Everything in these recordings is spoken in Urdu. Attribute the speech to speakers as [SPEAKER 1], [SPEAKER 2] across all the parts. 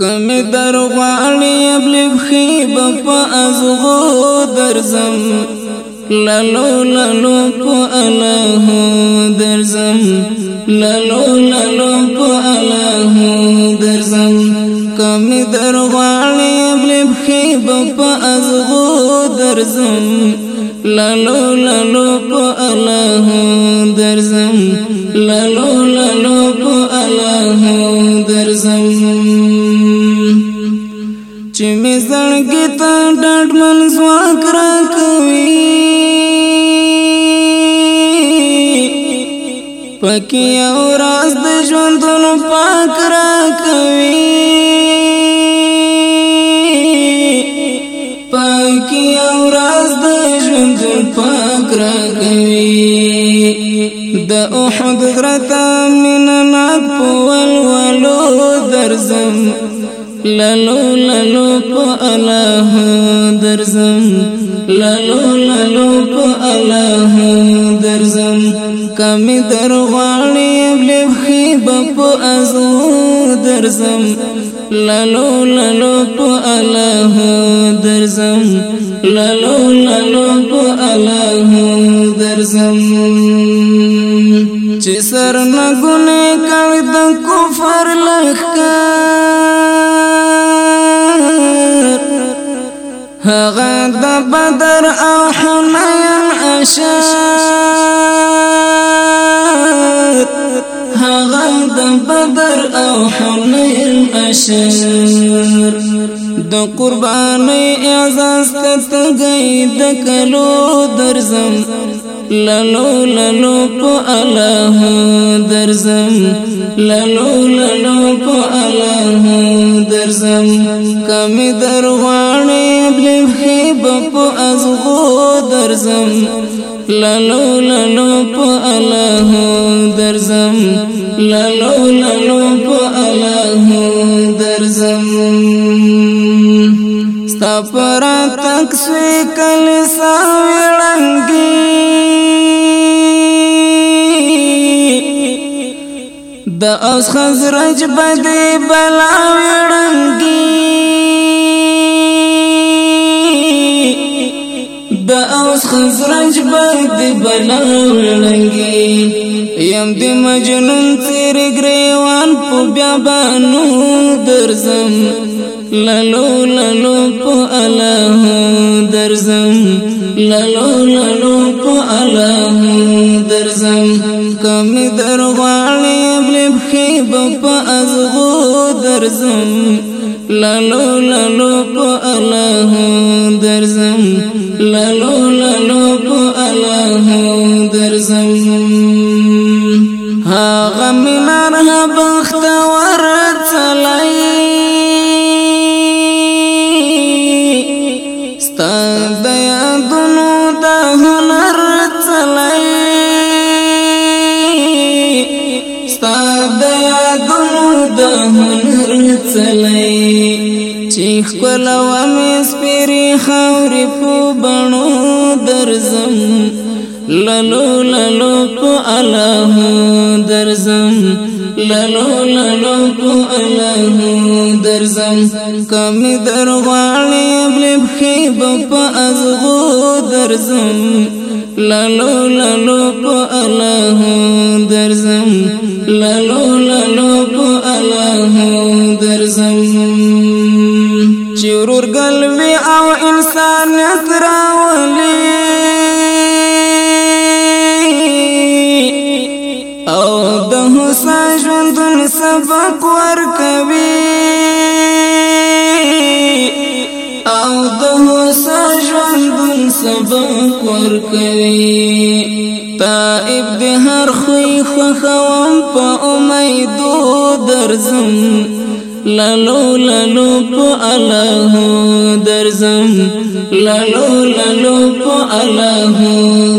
[SPEAKER 1] کم در غواړي ابلغ خيب په ازغو درزم لالو لالو په الله درزم لالو لالو په الله درزم کم در غواړي ابلغ خيب په ازغو درزم لالو لالو په الله درزم لالو لالو په الله چې می زړګي ته ډډ من ځواک را کوي پکې او راز د ژوندونو پاک را کوي پکې او راز د ژوندونو پاک را کوي د احد غرتا من ناک په ولولو درزم۔ لالو لالو په الله درزم. لالو لالو په الله درزم. کمی درغواړي بل خيب ازو درزم. لالو لالو په الله درزم. لالو لالو په الله درزم. چې سر نه ګونه کړ د کفر لخکار هغه د بدر او حنین اشار هغه د بدر او حنین اشار د قرباني اعزاز ته گئی د کلو درزم. لالو لالو په الله درزم. لالو لالو په الله درزم. می کم درغوانه خیب پو ازغو درزم لالو لالو پو الله درزم لالو لالو پو الله درزم ستا پر تک سوی کل ساویړنګي د اوس خزرج بده بلاویړنګي د اوس خزرج بد بلنګي یم د مجنون تیر گریوان په بیا بانو درزم. لالو لالو په الله درزم. لالو لالو په الله درزم. کم درغواړي بل خيب په ازغو درزم. لالو لالو په الله درزم. لالو لالو هنر څلای چیخ کولو مې سپری خوري په بڼو درزم۔ لالو لالو په الله درزم۔ لالو لالو په الله درزم۔ کم درغواړي بل خيب په ازغو درزم۔ لالو لالو په الله درزم۔ لالو لالو په انسان يتراولي او د هوسا ژوندون سبق ورکوي۔ او د هوسا ژوندون سبق ورکوي۔ تائب د هر خوې خوخوم په امیدو درزم لالو لالو په الله درزم. لالو لالو په الله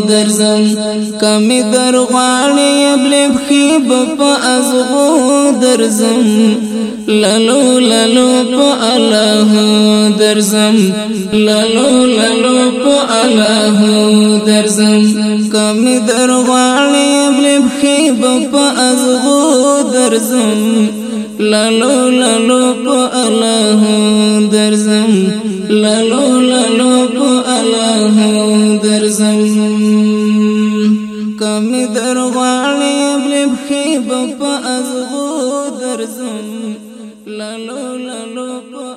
[SPEAKER 1] درزم. کم درغواړي بل خيب په ازغو درزم. لالو لالو په الله درزم. لالو لالو په الله درزم. کم درغواړي بل خيب په ازغو درزم. لالو لالو پو اللہ درزم. لالو لالو پو اللہ درزم. کم در غاړي بلب خيب ازغو درزم. لالو لالو پو